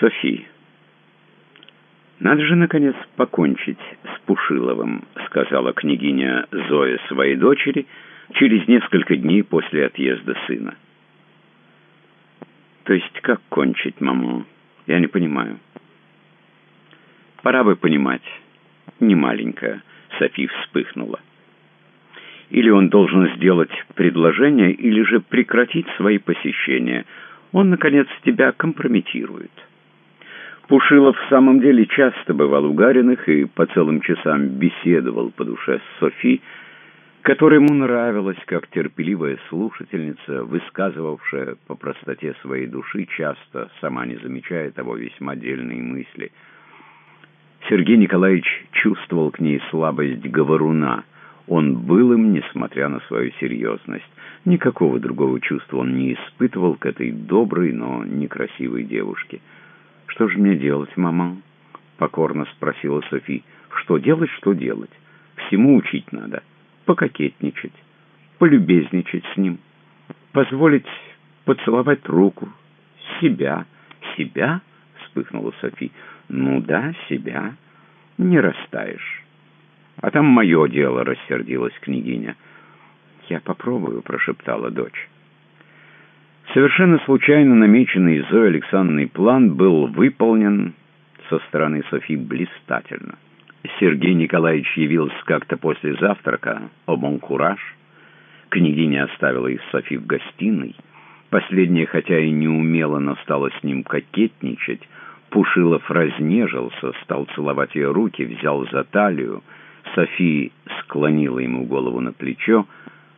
Софи, надо же, наконец, покончить с Пушиловым, сказала княгиня Зоя своей дочери через несколько дней после отъезда сына. То есть как кончить, маму? Я не понимаю. Пора бы понимать. Не маленькая. Софи вспыхнула. Или он должен сделать предложение, или же прекратить свои посещения. Он, наконец, тебя компрометирует. Пушилов в самом деле часто бывал у Гариных и по целым часам беседовал по душе с Софи, которой ему нравилось, как терпеливая слушательница, высказывавшая по простоте своей души, часто, сама не замечая того, весьма дельные мысли. Сергей Николаевич чувствовал к ней слабость говоруна. Он был им, несмотря на свою серьезность. Никакого другого чувства он не испытывал к этой доброй, но некрасивой девушке. «Что же мне делать, мама?» — покорно спросила Софи. «Что делать, что делать? Всему учить надо» пококетничать, полюбезничать с ним, позволить поцеловать руку, себя, себя, вспыхнула Софи. Ну да, себя, не растаешь. А там мое дело, рассердилась княгиня. Я попробую, прошептала дочь. Совершенно случайно намеченный Зоей Александровной план был выполнен со стороны Софи блистательно. Сергей Николаевич явился как-то после завтрака, о кураж. Княгиня оставила их Софи в гостиной. Последняя, хотя и не умела, но стала с ним кокетничать. Пушилов разнежился, стал целовать ее руки, взял за талию. Софи склонила ему голову на плечо.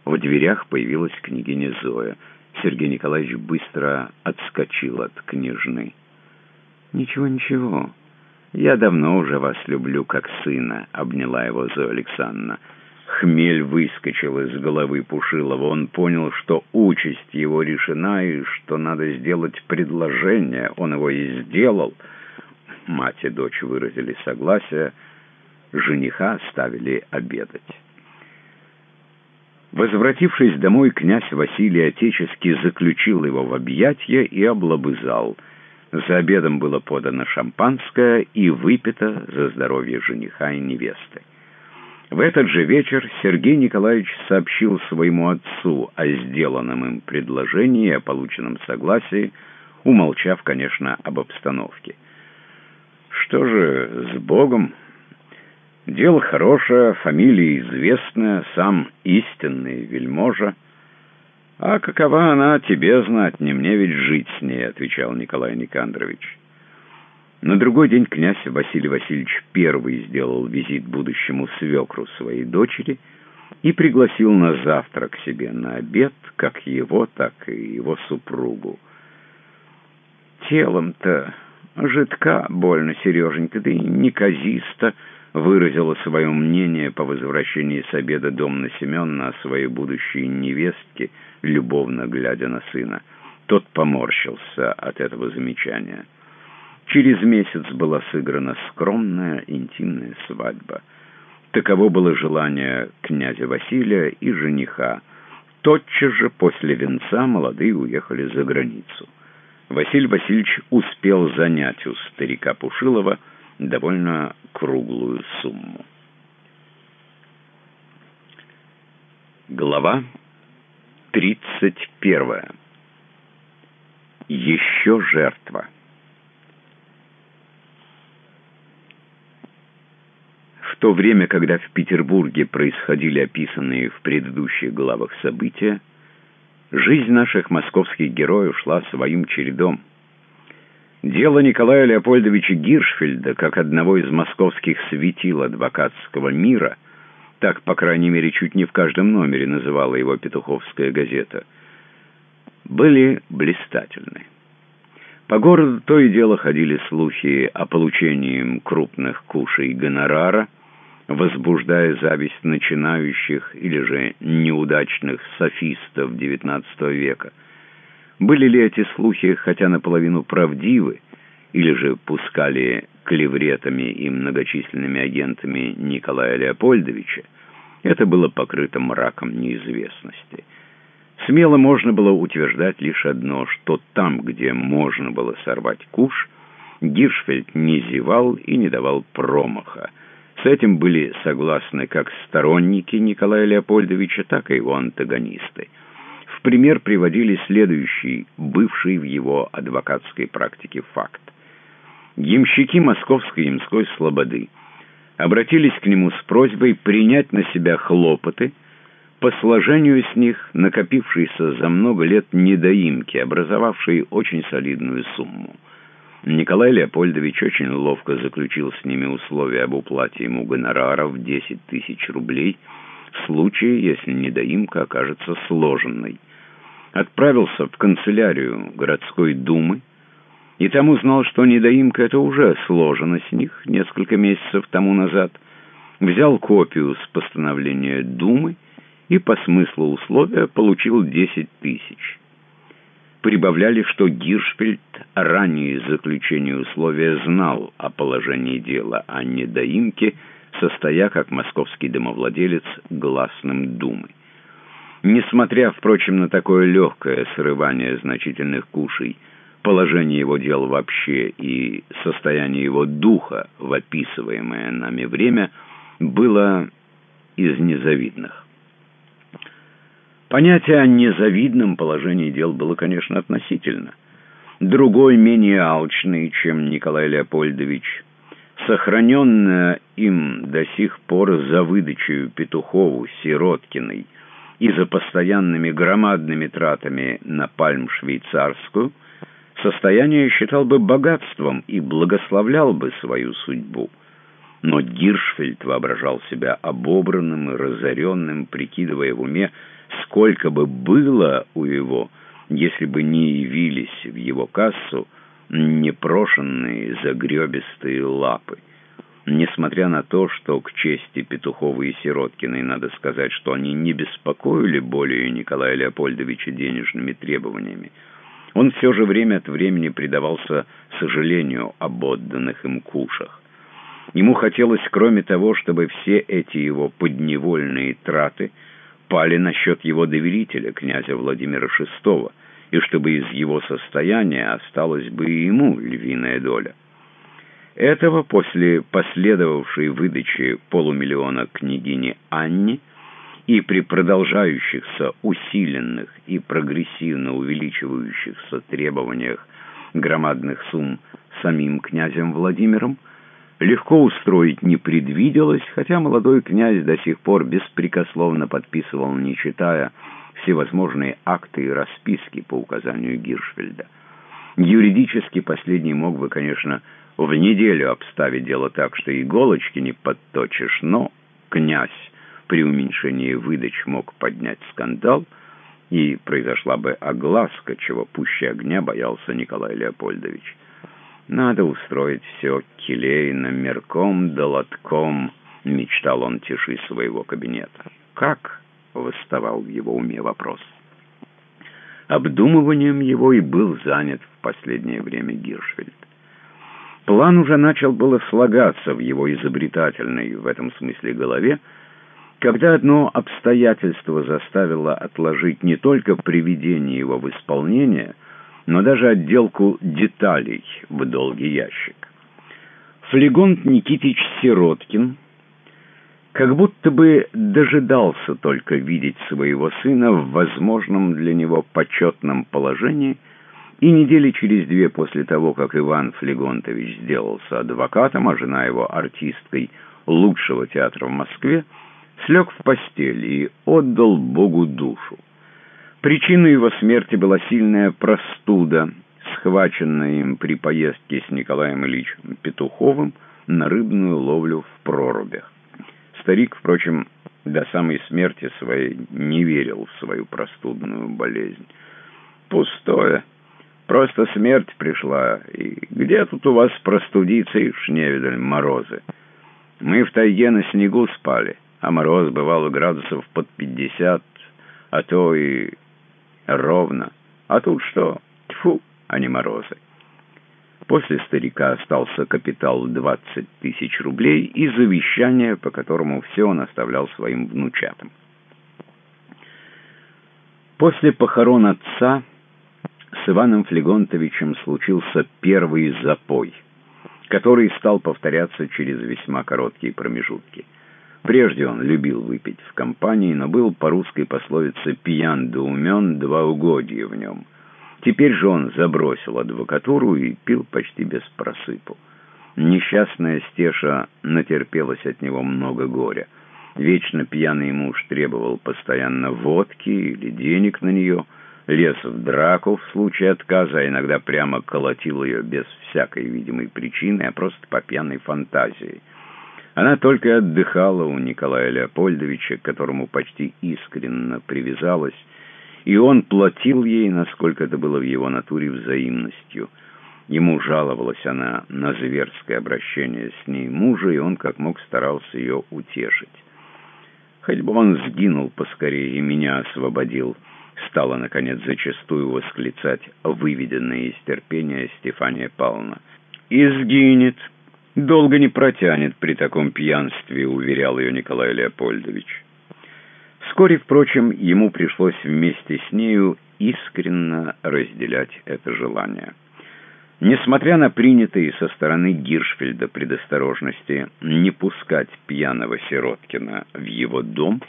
В дверях появилась княгиня Зоя. Сергей Николаевич быстро отскочил от княжны. «Ничего, ничего». «Я давно уже вас люблю, как сына», — обняла его Зоя Александровна. Хмель выскочил из головы Пушилова. Он понял, что участь его решена и что надо сделать предложение. Он его и сделал. Мать и дочь выразили согласие. Жениха оставили обедать. Возвратившись домой, князь Василий отечески заключил его в объятья и облобызал — за обедом было подано шампанское и выпито за здоровье жениха и невесты. В этот же вечер Сергей Николаевич сообщил своему отцу о сделанном им предложении о полученном согласии, умолчав, конечно, об обстановке. Что же, с Богом? Дело хорошее, фамилия известная, сам истинный вельможа. «А какова она, тебе знать, не мне ведь жить с ней», — отвечал Николай Никандрович. На другой день князь Василий Васильевич первый сделал визит будущему свекру своей дочери и пригласил на завтрак себе на обед как его, так и его супругу. «Телом-то жидка больно, Сереженька, да и неказисто», выразила свое мнение по возвращении с обеда Домна Семеновна о своей будущей невестке, любовно глядя на сына. Тот поморщился от этого замечания. Через месяц была сыграна скромная интимная свадьба. Таково было желание князя Василия и жениха. Тотчас же после венца молодые уехали за границу. Василий Васильевич успел занять у старика Пушилова довольно круглую сумму. Глава 31. Еще жертва. В то время, когда в Петербурге происходили описанные в предыдущих главах события, жизнь наших московских героев шла своим чередом – Дело Николая Леопольдовича Гиршфельда, как одного из московских светил адвокатского мира, так, по крайней мере, чуть не в каждом номере называла его «Петуховская газета», были блистательны. По городу то и дело ходили слухи о получении крупных кушей гонорара, возбуждая зависть начинающих или же неудачных софистов XIX века – были ли эти слухи хотя наполовину правдивы, или же пускали клевретами и многочисленными агентами Николая Леопольдовича, это было покрыто мраком неизвестности. Смело можно было утверждать лишь одно, что там, где можно было сорвать куш, Гиршфельд не зевал и не давал промаха. С этим были согласны как сторонники Николая Леопольдовича, так и его антагонисты. В пример приводили следующий, бывший в его адвокатской практике факт. Ямщики Московской ямской слободы обратились к нему с просьбой принять на себя хлопоты по сложению с них накопившейся за много лет недоимки, образовавшей очень солидную сумму. Николай Леопольдович очень ловко заключил с ними условия об уплате ему гонорара в 10 тысяч рублей в случае, если недоимка окажется сложенной. Отправился в канцелярию городской думы и там узнал, что недоимка это уже сложено с них несколько месяцев тому назад. Взял копию с постановления думы и по смыслу условия получил 10 тысяч прибавляли, что Гиршфельд ранее заключения условия знал о положении дела, о недоимке, состоя как московский домовладелец гласным думы. Несмотря, впрочем, на такое легкое срывание значительных кушей, положение его дел вообще и состояние его духа в описываемое нами время было из незавидных. Понятие о незавидном положении дел было, конечно, относительно. Другой, менее алчный, чем Николай Леопольдович, сохраненная им до сих пор за выдачей Петухову, Сироткиной и за постоянными громадными тратами на пальм швейцарскую, состояние считал бы богатством и благословлял бы свою судьбу. Но Гиршфельд воображал себя обобранным и разоренным, прикидывая в уме, сколько бы было у его, если бы не явились в его кассу непрошенные загребистые лапы. Несмотря на то, что к чести Петухова и Сироткиной надо сказать, что они не беспокоили более Николая Леопольдовича денежными требованиями, он все же время от времени предавался сожалению об отданных им кушах. Ему хотелось, кроме того, чтобы все эти его подневольные траты – пали на счет его доверителя, князя Владимира VI, и чтобы из его состояния осталась бы ему львиная доля. Этого после последовавшей выдачи полумиллиона княгине Анне и при продолжающихся усиленных и прогрессивно увеличивающихся требованиях громадных сумм самим князем Владимиром, легко устроить не предвиделось, хотя молодой князь до сих пор беспрекословно подписывал, не читая, всевозможные акты и расписки по указанию Гиршфельда. Юридически последний мог бы, конечно, в неделю обставить дело так, что иголочки не подточишь, но князь при уменьшении выдач мог поднять скандал, и произошла бы огласка, чего пуще огня боялся Николай Леопольдович. Надо устроить все келейно, мерком да лотком, мечтал он тиши своего кабинета. Как? Восставал в его уме вопрос. Обдумыванием его и был занят в последнее время Гиршфельд. План уже начал было слагаться в его изобретательной в этом смысле голове, когда одно обстоятельство заставило отложить не только приведение его в исполнение, но даже отделку деталей в долгий ящик. Флегонт Никитич Сироткин как будто бы дожидался только видеть своего сына в возможном для него почетном положении, и недели через две после того, как Иван Флегонтович сделался адвокатом, а жена его артисткой лучшего театра в Москве, слег в постель и отдал Богу душу. Причиной его смерти была сильная простуда, схваченная им при поездке с Николаем Ильичем Петуховым на рыбную ловлю в прорубях. Старик, впрочем, до самой смерти своей не верил в свою простудную болезнь. «Пустое. Просто смерть пришла. И где тут у вас простудиться, ишь не видали морозы? Мы в тайге на снегу спали, а мороз бывал градусов под пятьдесят, а то и ровно. А тут что? Тьфу, а не морозы. После старика остался капитал 20 тысяч рублей и завещание, по которому все он оставлял своим внучатам. После похорон отца с Иваном Флегонтовичем случился первый запой. который стал повторяться через весьма короткие промежутки. Прежде он любил выпить в компании, но был по русской пословице «пьян да умен, два угодья в нем». Теперь же он забросил адвокатуру и пил почти без просыпу. Несчастная Стеша натерпелась от него много горя. Вечно пьяный муж требовал постоянно водки или денег на нее, лез в драку в случае отказа, а иногда прямо колотил ее без всякой видимой причины, а просто по пьяной фантазии. Она только отдыхала у Николая Леопольдовича, к которому почти искренно привязалась, и он платил ей, насколько это было в его натуре, взаимностью. Ему жаловалась она на зверское обращение с ней мужа, и он как мог старался ее утешить. «Хоть бы он сгинул поскорее и меня освободил», — стала, наконец, зачастую восклицать выведенная из терпения Стефания Павловна. «И сгинет. Долго не протянет при таком пьянстве», — уверял ее Николай Леопольдович. Вскоре, впрочем, ему пришлось вместе с нею искренно разделять это желание. Несмотря на принятые со стороны Гиршфельда предосторожности не пускать пьяного Сироткина в его дом,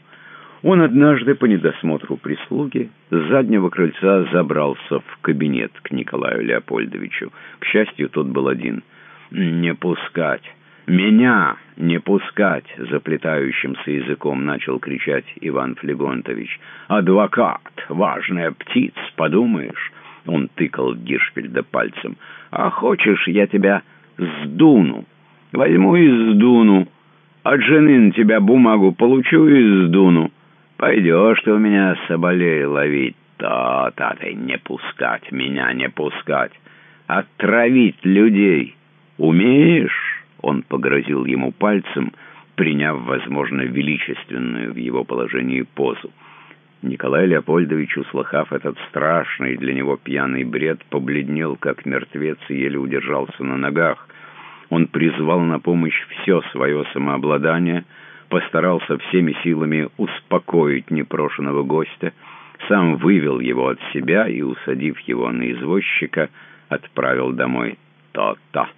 он однажды по недосмотру прислуги с заднего крыльца забрался в кабинет к Николаю Леопольдовичу. К счастью, тот был один. «Не пускать! Меня не пускать!» — заплетающимся языком начал кричать Иван Флегонтович. «Адвокат! Важная птица, подумаешь!» Он тыкал Гиршфельда пальцем. «А хочешь, я тебя сдуну? Возьму и сдуну. От жены на тебя бумагу получу и сдуну. Пойдешь ты у меня соболей ловить. То-то не пускать, меня не пускать. Отравить людей умеешь?» Он погрозил ему пальцем, приняв, возможно, величественную в его положении позу. Николай Леопольдович, услыхав этот страшный для него пьяный бред, побледнел, как мертвец, и еле удержался на ногах. Он призвал на помощь все свое самообладание, постарался всеми силами успокоить непрошенного гостя, сам вывел его от себя и, усадив его на извозчика, отправил домой. «То-то!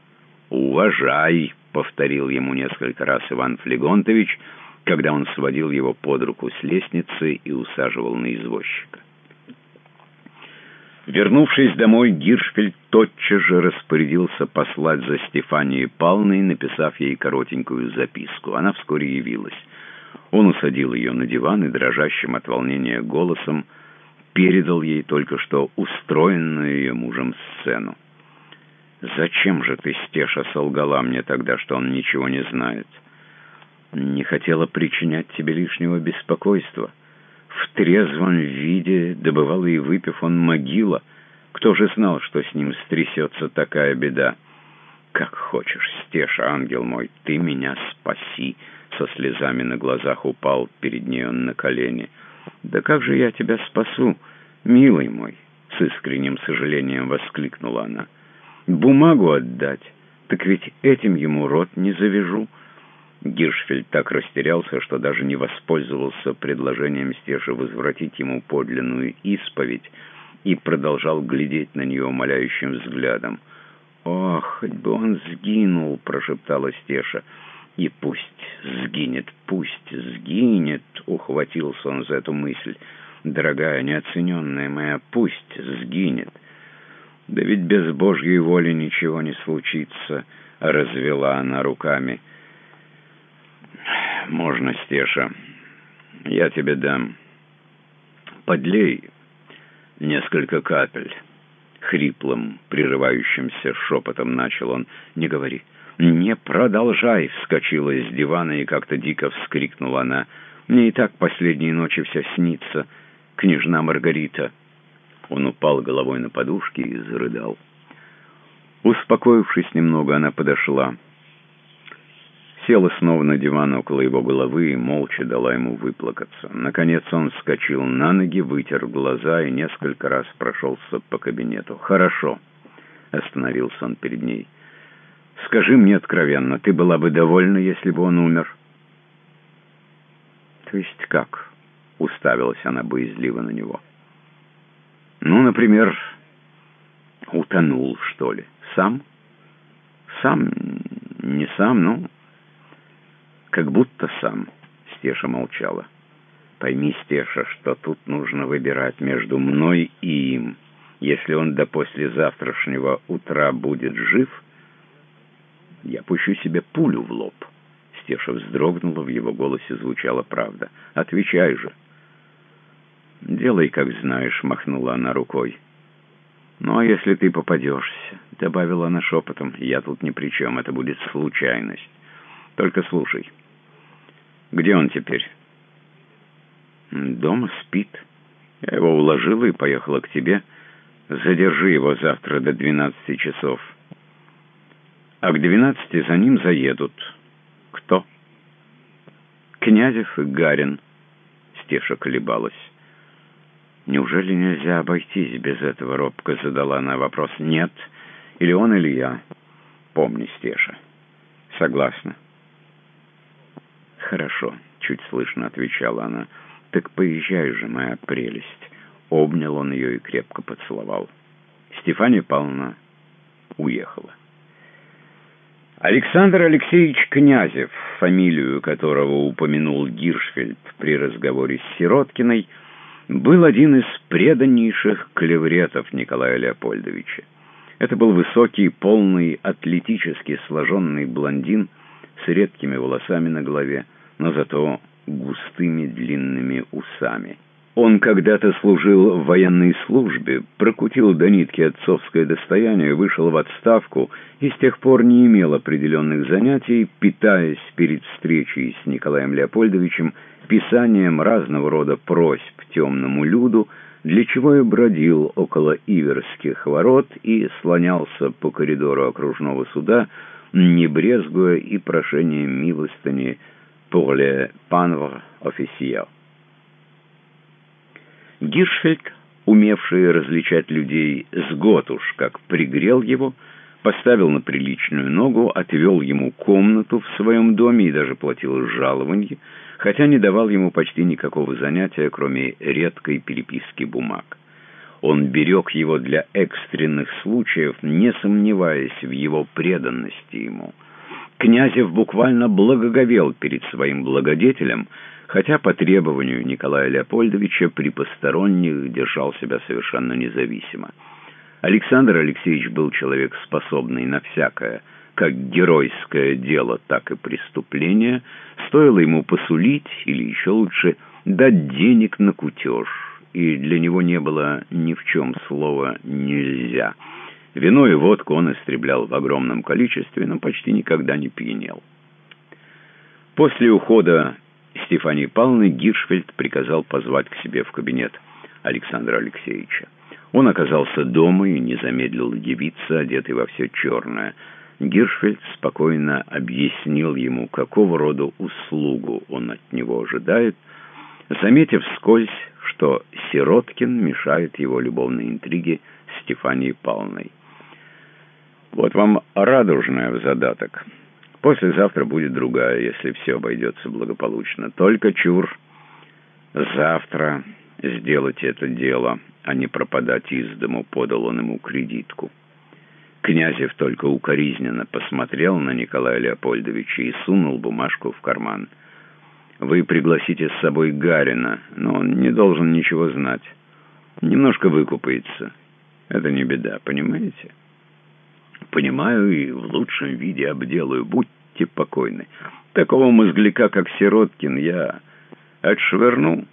Уважай!» — повторил ему несколько раз Иван Флегонтович — когда он сводил его под руку с лестницы и усаживал на извозчика. Вернувшись домой, Гиршфельд тотчас же распорядился послать за Стефанией Павловной, написав ей коротенькую записку. Она вскоре явилась. Он усадил ее на диван и, дрожащим от волнения голосом, передал ей только что устроенную ее мужем сцену. «Зачем же ты, Стеша, солгала мне тогда, что он ничего не знает?» не хотела причинять тебе лишнего беспокойства. В трезвом виде, добывал и выпив, он могила. Кто же знал, что с ним стрясется такая беда? Как хочешь, Стеша, ангел мой, ты меня спаси!» Со слезами на глазах упал перед ней он на колени. «Да как же я тебя спасу, милый мой?» С искренним сожалением воскликнула она. «Бумагу отдать? Так ведь этим ему рот не завяжу». Гиршфельд так растерялся, что даже не воспользовался предложением Стеши возвратить ему подлинную исповедь и продолжал глядеть на нее умоляющим взглядом. «Ох, хоть бы он сгинул!» — прошептала Стеша. «И пусть сгинет, пусть сгинет!» — ухватился он за эту мысль. «Дорогая, неоцененная моя, пусть сгинет!» «Да ведь без Божьей воли ничего не случится!» — развела она руками. «Можно, Стеша. Я тебе дам. Подлей несколько капель». Хриплым, прерывающимся шепотом начал он. «Не говори». «Не продолжай!» — вскочила из дивана и как-то дико вскрикнула она. «Мне и так последние ночи все снится. Княжна Маргарита». Он упал головой на подушки и зарыдал. Успокоившись немного, она подошла села снова на диван около его головы и молча дала ему выплакаться. Наконец он вскочил на ноги, вытер глаза и несколько раз прошелся по кабинету. «Хорошо», — остановился он перед ней. «Скажи мне откровенно, ты была бы довольна, если бы он умер?» «То есть как?» — уставилась она боязливо на него. «Ну, например, утонул, что ли? Сам?» Сам, не сам, ну, как будто сам. Стеша молчала. Пойми, Стеша, что тут нужно выбирать между мной и им. Если он до послезавтрашнего утра будет жив, я пущу себе пулю в лоб. Стеша вздрогнула, в его голосе звучала правда. «Отвечай же!» «Делай, как знаешь», — махнула она рукой. «Ну, а если ты попадешься?» — добавила она шепотом. «Я тут ни при чем, это будет случайность. Только слушай. Где он теперь?» «Дома спит. Я его уложила и поехала к тебе. Задержи его завтра до двенадцати часов. А к двенадцати за ним заедут. Кто?» «Князев и Гарин». Стеша колебалась. «Неужели нельзя обойтись без этого?» — робко задала она вопрос. «Нет. Или он, или я. Помни, Стеша. Согласна?» «Хорошо», — чуть слышно отвечала она. «Так поезжай же, моя прелесть». Обнял он ее и крепко поцеловал. Стефания Павловна уехала. Александр Алексеевич Князев, фамилию которого упомянул Гиршфельд при разговоре с Сироткиной, — был один из преданнейших клевретов Николая Леопольдовича. Это был высокий, полный, атлетически сложенный блондин с редкими волосами на голове, но зато густыми длинными усами. Он когда-то служил в военной службе, прокутил до нитки отцовское достояние, вышел в отставку и с тех пор не имел определенных занятий, питаясь перед встречей с Николаем Леопольдовичем писанием разного рода просьб темному люду, для чего и бродил около Иверских ворот и слонялся по коридору окружного суда, не брезгуя и прошением милостыни pour les pauvres officiers. Гиршфельд, умевший различать людей с год уж, как пригрел его, поставил на приличную ногу, отвел ему комнату в своем доме и даже платил жалование, хотя не давал ему почти никакого занятия, кроме редкой переписки бумаг. Он берег его для экстренных случаев, не сомневаясь в его преданности ему. Князев буквально благоговел перед своим благодетелем, хотя по требованию Николая Леопольдовича при посторонних держал себя совершенно независимо. Александр Алексеевич был человек способный на всякое, как геройское дело, так и преступление, стоило ему посулить, или еще лучше, дать денег на кутеж, и для него не было ни в чем слова «нельзя». Вино и водку он истреблял в огромном количестве, но почти никогда не пьянел. После ухода Стефании Павловны Гиршфельд приказал позвать к себе в кабинет Александра Алексеевича. Он оказался дома и не замедлил явиться, одетый во все черное. Гиршфельд спокойно объяснил ему, какого рода услугу он от него ожидает, заметив вскользь, что Сироткин мешает его любовной интриге Стефании Павловной. «Вот вам радужная в задаток. Послезавтра будет другая, если все обойдется благополучно. Только чур. Завтра сделать это дело» а не пропадать из дому, подал он ему кредитку. Князев только укоризненно посмотрел на Николая Леопольдовича и сунул бумажку в карман. «Вы пригласите с собой Гарина, но он не должен ничего знать. Немножко выкупается. Это не беда, понимаете?» «Понимаю и в лучшем виде обделаю. Будьте покойны. Такого мозгляка, как Сироткин, я отшвырну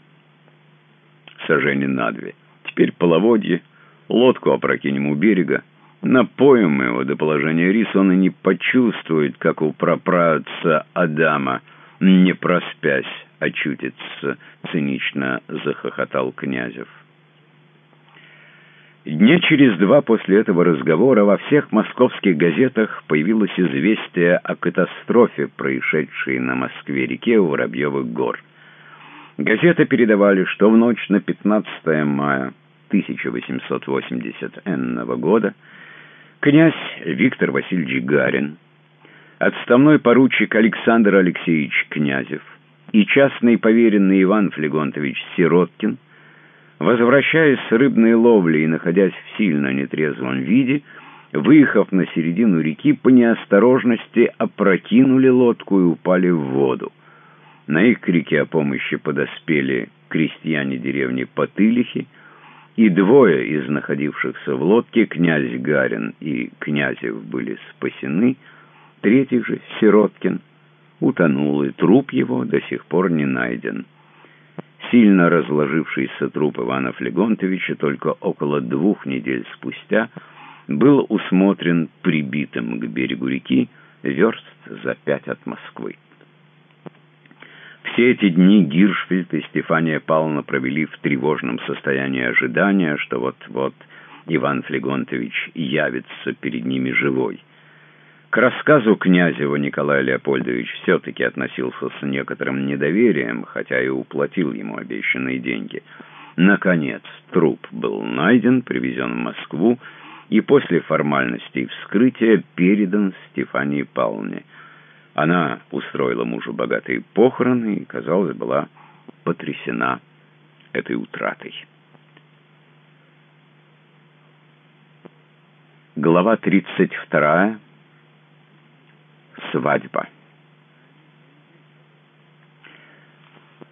сожжение на две». Теперь половодье, лодку опрокинем у берега, напоим его до положения рис, он и не почувствует, как у прапраотца Адама, не проспясь, очутится, цинично захохотал Князев. Дня через два после этого разговора во всех московских газетах появилось известие о катастрофе, происшедшей на Москве-реке у Воробьевых гор. Газеты передавали, что в ночь на 15 мая 1880 года князь Виктор Васильевич Гарин, отставной поручик Александр Алексеевич Князев и частный поверенный Иван Флегонтович Сироткин, возвращаясь с рыбной ловли и находясь в сильно нетрезвом виде, выехав на середину реки, по неосторожности опрокинули лодку и упали в воду. На их крики о помощи подоспели крестьяне деревни Потылихи, и двое из находившихся в лодке, князь Гарин и Князев, были спасены, третий же, Сироткин, утонул, и труп его до сих пор не найден. Сильно разложившийся труп Ивана Флегонтовича только около двух недель спустя был усмотрен прибитым к берегу реки верст за пять от Москвы. Все эти дни Гиршфельд и Стефания Павловна провели в тревожном состоянии ожидания, что вот-вот Иван Флегонтович явится перед ними живой. К рассказу Князева Николай Леопольдович все-таки относился с некоторым недоверием, хотя и уплатил ему обещанные деньги. Наконец, труп был найден, привезен в Москву и после формальностей вскрытия передан Стефании Павловне. Она устроила мужу богатые похороны и, казалось, была потрясена этой утратой. Глава 32. Свадьба.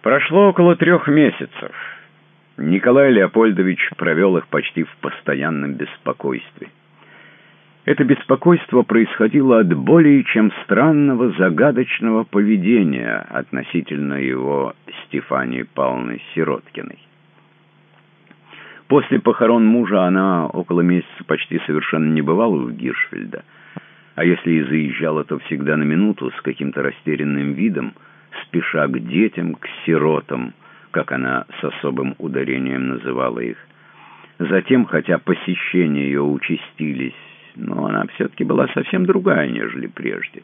Прошло около трех месяцев. Николай Леопольдович провел их почти в постоянном беспокойстве. Это беспокойство происходило от более чем странного загадочного поведения относительно его Стефании Павловны Сироткиной. После похорон мужа она около месяца почти совершенно не бывала у Гиршфельда, а если и заезжала, то всегда на минуту с каким-то растерянным видом, спеша к детям, к сиротам, как она с особым ударением называла их. Затем, хотя посещения ее участились, но она все-таки была совсем другая, нежели прежде.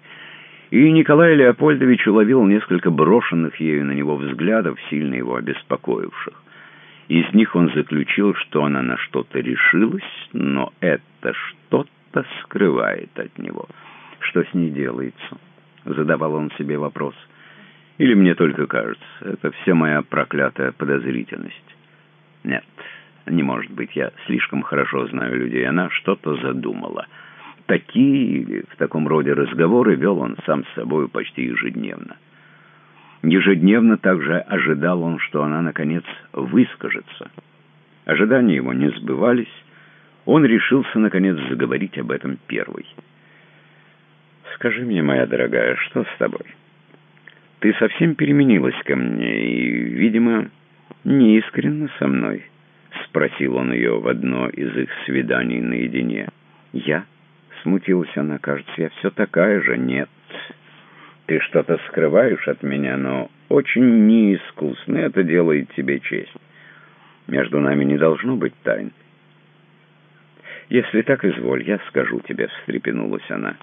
И Николай Леопольдович уловил несколько брошенных ею на него взглядов, сильно его обеспокоивших. Из них он заключил, что она на что-то решилась, но это что-то скрывает от него. Что с ней делается? Задавал он себе вопрос. Или мне только кажется, это все моя проклятая подозрительность? Нет, не может быть, я слишком хорошо знаю людей. Она что-то задумала. Такие или в таком роде разговоры вел он сам с собой почти ежедневно. Ежедневно также ожидал он, что она, наконец, выскажется. Ожидания его не сбывались. Он решился, наконец, заговорить об этом первый. «Скажи мне, моя дорогая, что с тобой? Ты совсем переменилась ко мне и, видимо, неискренна со мной». — спросил он ее в одно из их свиданий наедине. «Я?» — смутилась она. «Кажется, я все такая же. Нет. Ты что-то скрываешь от меня, но очень неискусно. Это делает тебе честь. Между нами не должно быть тайн». «Если так, изволь, я скажу тебе», — встрепенулась она.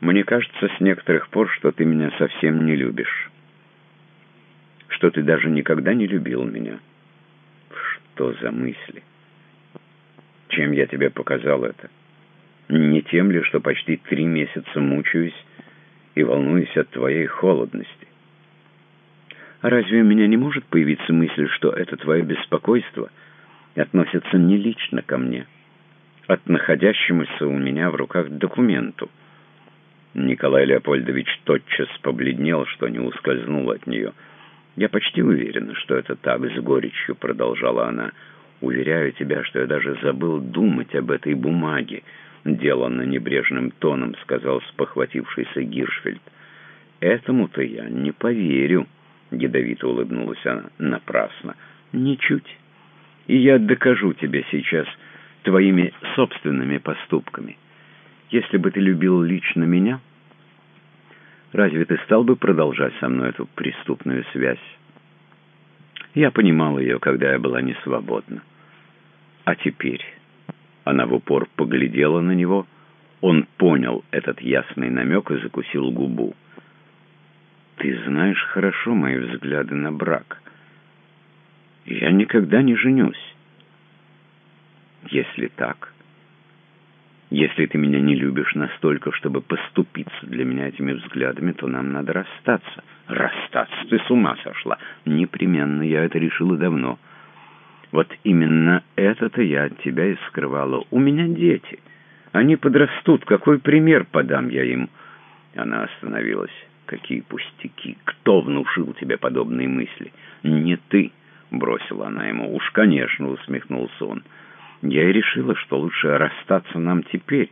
«Мне кажется с некоторых пор, что ты меня совсем не любишь, что ты даже никогда не любил меня» что за мысли? Чем я тебе показал это? Не тем ли, что почти три месяца мучаюсь и волнуюсь от твоей холодности? Разве у меня не может появиться мысль, что это твое беспокойство относится не лично ко мне, от находящемуся у меня в руках документу? Николай Леопольдович тотчас побледнел, что не ускользнул от нее — «Я почти уверена, что это так, с горечью», — продолжала она. «Уверяю тебя, что я даже забыл думать об этой бумаге», — деланно небрежным тоном сказал спохватившийся Гиршфельд. «Этому-то я не поверю», — ядовито улыбнулась она. «Напрасно. Ничуть. И я докажу тебе сейчас твоими собственными поступками. Если бы ты любил лично меня...» Разве ты стал бы продолжать со мной эту преступную связь? Я понимал ее, когда я была не свободна. А теперь она в упор поглядела на него, он понял этот ясный намек и закусил губу. «Ты знаешь хорошо мои взгляды на брак. Я никогда не женюсь. Если так, если ты меня не любишь настолько, чтобы поступиться для меня этими взглядами, то нам надо расстаться. Расстаться? Ты с ума сошла. Непременно, я это решила давно. Вот именно это-то я от тебя и скрывала. У меня дети. Они подрастут, какой пример подам я им?» Она остановилась. «Какие пустяки! Кто внушил тебе подобные мысли?» «Не ты!» — бросила она ему. «Уж, конечно!» — усмехнулся он. «Я и решила, что лучше расстаться нам теперь,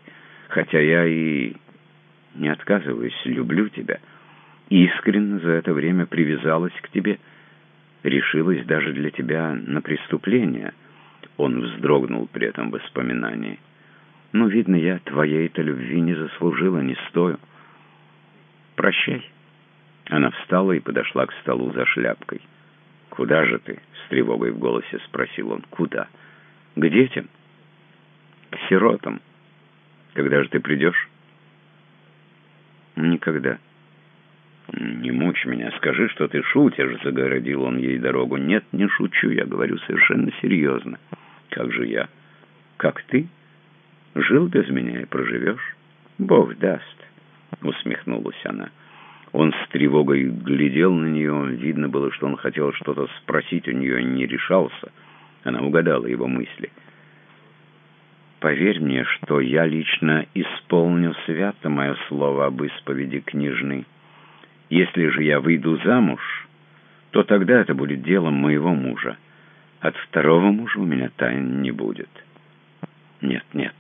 хотя я и не отказываюсь, люблю тебя. Искренне за это время привязалась к тебе, решилась даже для тебя на преступление». Он вздрогнул при этом воспоминании. «Ну, видно, я твоей-то любви не заслужила, не стою». «Прощай». Она встала и подошла к столу за шляпкой. «Куда же ты?» — с тревогой в голосе спросил он. «Куда?» «К детям?» «К сиротам. Когда же ты придешь?» «Никогда». «Не мучь меня, скажи, что ты шутишь», — загородил он ей дорогу. «Нет, не шучу, я говорю совершенно серьезно». «Как же я?» «Как ты? Жил без меня и проживешь? Бог даст». — усмехнулась она. Он с тревогой глядел на нее. Видно было, что он хотел что-то спросить у нее, не решался. Она угадала его мысли. «Поверь мне, что я лично исполню свято мое слово об исповеди княжны. Если же я выйду замуж, то тогда это будет делом моего мужа. От второго мужа у меня тайн не будет». «Нет, нет».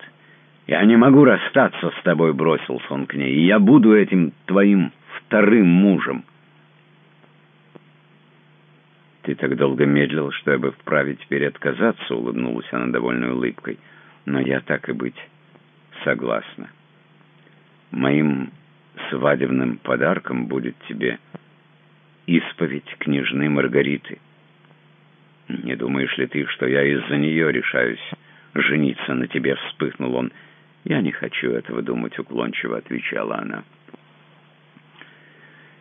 «Я не могу расстаться с тобой», — бросился он к ней, — «я буду этим твоим вторым мужем». «Ты так долго медлил, что я бы вправе теперь отказаться», — улыбнулась она довольной улыбкой. «Но я так и быть согласна. Моим свадебным подарком будет тебе исповедь княжны Маргариты. Не думаешь ли ты, что я из-за нее решаюсь жениться на тебе?» — вспыхнул он. «Я не хочу этого думать», — уклончиво отвечала она.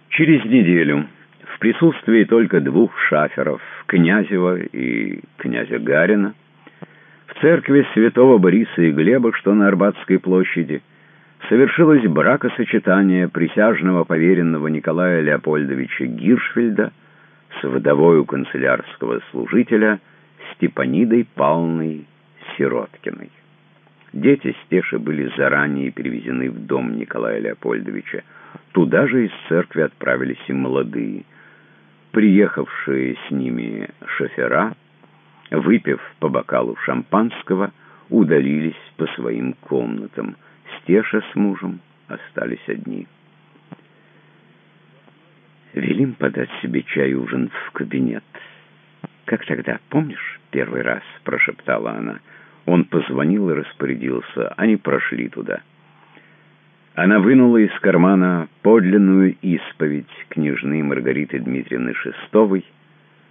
Через неделю, в присутствии только двух шаферов, Князева и князя Гарина, в церкви святого Бориса и Глеба, что на Арбатской площади, совершилось бракосочетание присяжного поверенного Николая Леопольдовича Гиршфельда с вдовою канцелярского служителя Степанидой Павловной Сироткиной. Дети Стеши были заранее перевезены в дом Николая Леопольдовича. Туда же из церкви отправились и молодые. Приехавшие с ними шофера, выпив по бокалу шампанского, удалились по своим комнатам. Стеша с мужем остались одни. Велим подать себе чай ужин в кабинет. «Как тогда, помнишь, первый раз?» — прошептала она. Он позвонил и распорядился. Они прошли туда. Она вынула из кармана подлинную исповедь княжны Маргариты Дмитриевны Шестовой,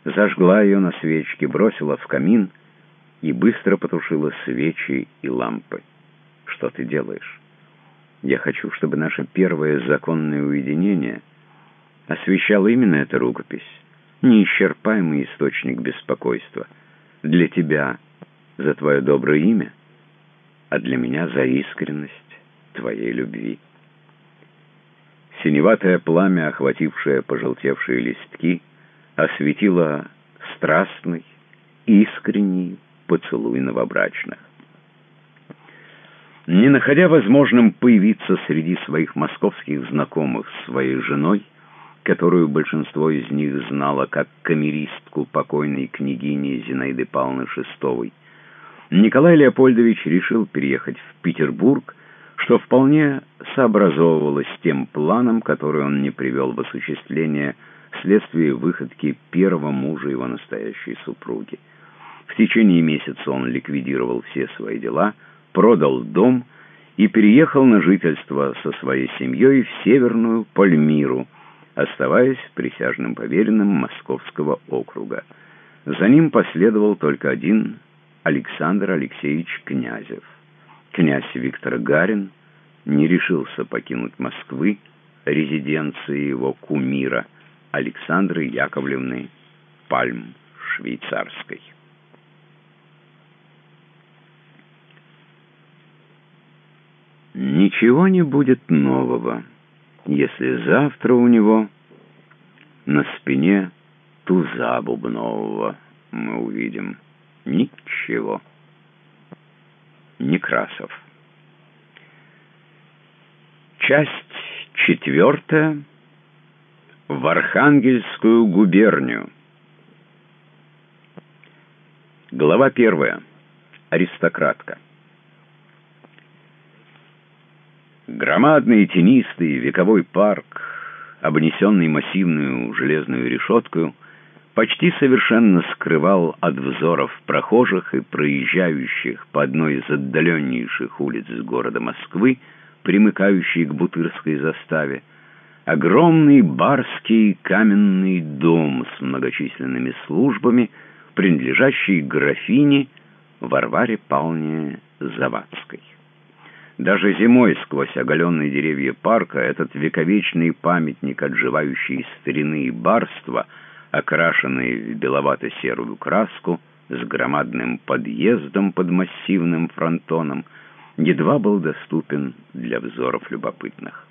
зажгла ее на свечке, бросила в камин и быстро потушила свечи и лампы. «Что ты делаешь? Я хочу, чтобы наше первое законное уединение освещало именно эта рукопись, неисчерпаемый источник беспокойства. Для тебя — за твое доброе имя, а для меня за искренность твоей любви. Синеватое пламя, охватившее пожелтевшие листки, осветило страстный, искренний поцелуй новобрачных. Не находя возможным появиться среди своих московских знакомых своей женой, которую большинство из них знало как камеристку покойной княгини Зинаиды Павловны Шестовой, Николай Леопольдович решил переехать в Петербург, что вполне сообразовывалось с тем планом, который он не привел в осуществление вследствие выходки первого мужа его настоящей супруги. В течение месяца он ликвидировал все свои дела, продал дом и переехал на жительство со своей семьей в Северную Пальмиру, оставаясь присяжным поверенным Московского округа. За ним последовал только один Александр Алексеевич Князев. Князь Виктор Гарин не решился покинуть Москвы, резиденции его кумира Александры Яковлевны Пальм швейцарской. Ничего не будет нового, если завтра у него на спине туза бубнового мы увидим. Ничего. Некрасов. Часть четвертая. В Архангельскую губернию. Глава первая. Аристократка. Громадный тенистый вековой парк, обнесенный массивную железную решеткою, почти совершенно скрывал от взоров прохожих и проезжающих по одной из отдаленнейших улиц города Москвы, примыкающей к Бутырской заставе, огромный барский каменный дом с многочисленными службами, принадлежащий графине Варваре Павловне Завадской. Даже зимой сквозь оголенные деревья парка этот вековечный памятник отживающей старины и барства, окрашенный в беловато-серую краску, с громадным подъездом под массивным фронтоном, едва был доступен для взоров любопытных.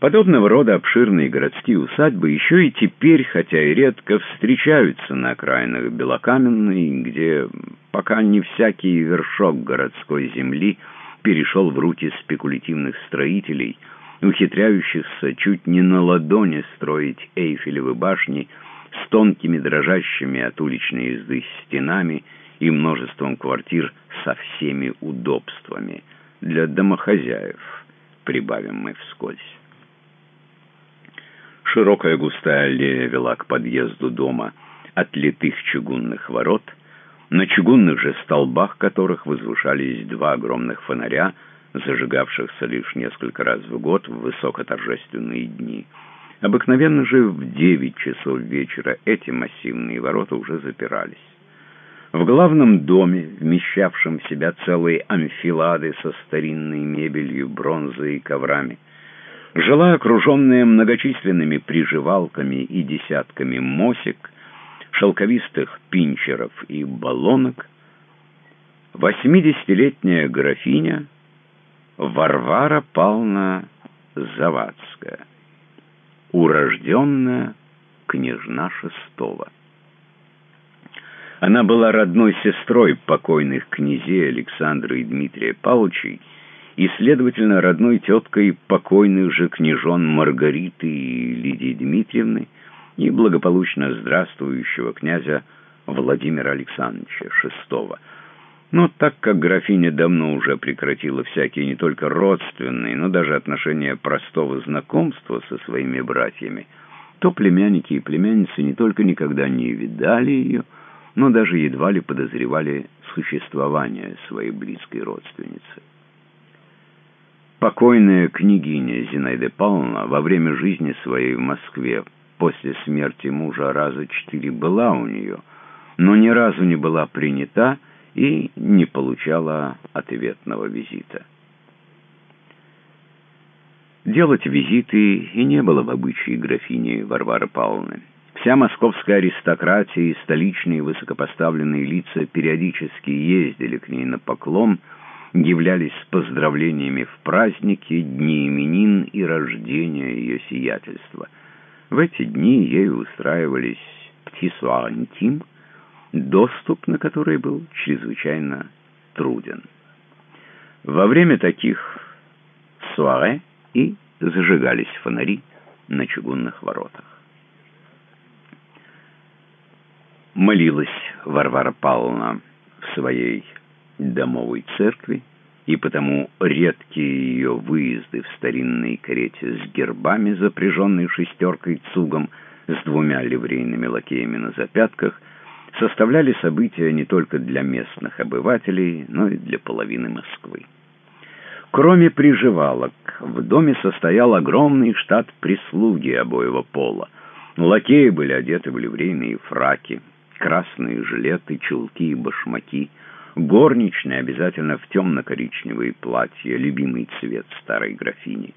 Подобного рода обширные городские усадьбы еще и теперь, хотя и редко, встречаются на окраинах Белокаменной, где пока не всякий вершок городской земли перешел в руки спекулятивных строителей, ухитряющихся чуть не на ладони строить Эйфелевы башни с тонкими дрожащими от уличной езды стенами и множеством квартир со всеми удобствами для домохозяев, прибавим мы вскользь. Широкая густая аллея вела к подъезду дома от литых чугунных ворот, на чугунных же столбах которых возвышались два огромных фонаря, зажигавшихся лишь несколько раз в год в высокоторжественные дни. Обыкновенно же в девять часов вечера эти массивные ворота уже запирались. В главном доме, вмещавшем в себя целые амфилады со старинной мебелью, бронзой и коврами, жила окруженная многочисленными приживалками и десятками мосик, шелковистых пинчеров и баллонок, восьмидесятилетняя графиня Варвара Павловна Завадская, урожденная княжна шестого. Она была родной сестрой покойных князей Александра и Дмитрия Павловичей и, следовательно, родной теткой покойных же княжон Маргариты и Лидии Дмитриевны и благополучно здравствующего князя Владимира Александровича VI. Но так как графиня давно уже прекратила всякие не только родственные, но даже отношения простого знакомства со своими братьями, то племянники и племянницы не только никогда не видали ее, но даже едва ли подозревали существование своей близкой родственницы. Покойная княгиня Зинаида Павловна во время жизни своей в Москве после смерти мужа раза четыре была у нее, но ни разу не была принята и не получала ответного визита. Делать визиты и не было в обычае графини Варвары Павловны. Вся московская аристократия и столичные высокопоставленные лица периодически ездили к ней на поклон – являлись с поздравлениями в праздники, дни именин и рождения ее сиятельства. В эти дни ею устраивались птисуантим, доступ на который был чрезвычайно труден. Во время таких суаре и зажигались фонари на чугунных воротах. Молилась Варвара Павловна в своей домовой церкви, и потому редкие ее выезды в старинной карете с гербами, запряженной шестеркой цугом, с двумя ливрейными лакеями на запятках, составляли события не только для местных обывателей, но и для половины Москвы. Кроме приживалок, в доме состоял огромный штат прислуги обоего пола. Лакеи были одеты в ливрейные фраки, красные жилеты, чулки и башмаки — Горничная обязательно в темно-коричневые платья, любимый цвет старой графини.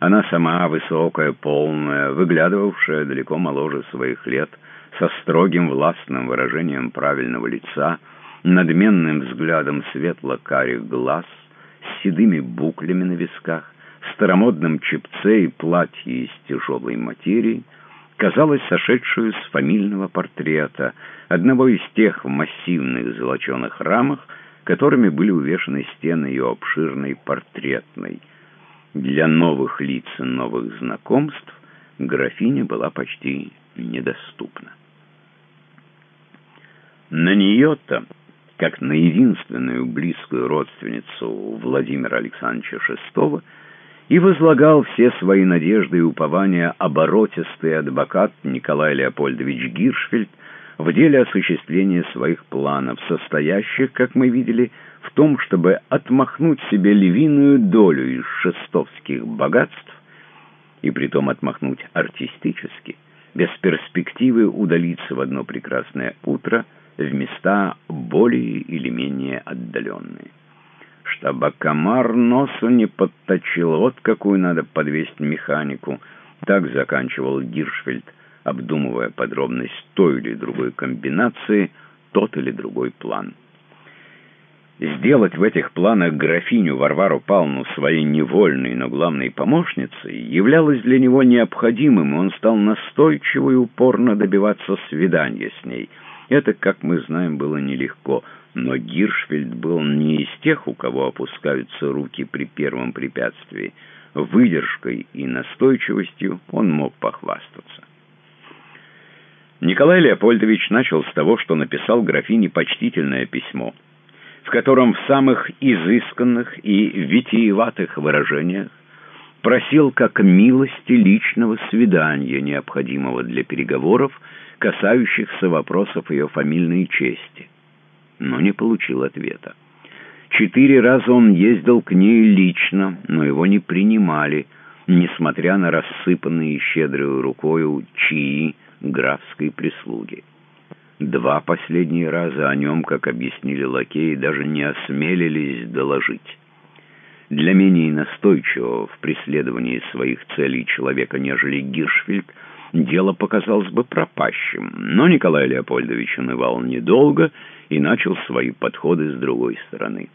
Она сама, высокая, полная, выглядывавшая далеко моложе своих лет, со строгим властным выражением правильного лица, надменным взглядом светло-карих глаз, с седыми буклями на висках, старомодном чепце и платье из тяжелой материи, казалась сошедшую с фамильного портрета, одного из тех в массивных золоченых рамах, которыми были увешаны стены ее обширной портретной. Для новых лиц и новых знакомств графиня была почти недоступна. На нее-то, как на единственную близкую родственницу Владимира Александровича VI, и возлагал все свои надежды и упования оборотистый адвокат Николай Леопольдович Гиршфельд в деле осуществления своих планов, состоящих, как мы видели, в том, чтобы отмахнуть себе львиную долю из шестовских богатств, и притом отмахнуть артистически, без перспективы удалиться в одно прекрасное утро в места более или менее отдаленные чтобы комар носу не подточил. Вот какую надо подвесить механику. Так заканчивал Гиршфельд, обдумывая подробность той или другой комбинации, тот или другой план. Сделать в этих планах графиню Варвару Павловну своей невольной, но главной помощницей являлось для него необходимым, и он стал настойчиво и упорно добиваться свидания с ней. Это, как мы знаем, было нелегко — но Гиршфельд был не из тех, у кого опускаются руки при первом препятствии. Выдержкой и настойчивостью он мог похвастаться. Николай Леопольдович начал с того, что написал графине почтительное письмо, в котором в самых изысканных и витиеватых выражениях просил как милости личного свидания, необходимого для переговоров, касающихся вопросов ее фамильной чести но не получил ответа. Четыре раза он ездил к ней лично, но его не принимали, несмотря на рассыпанные щедрой рукою чаи графской прислуги. Два последние раза о нем, как объяснили лакеи, даже не осмелились доложить. Для менее настойчивого в преследовании своих целей человека, нежели Гиршфельд, дело показалось бы пропащим, но Николай Леопольдович унывал недолго и начал свои подходы с другой стороны.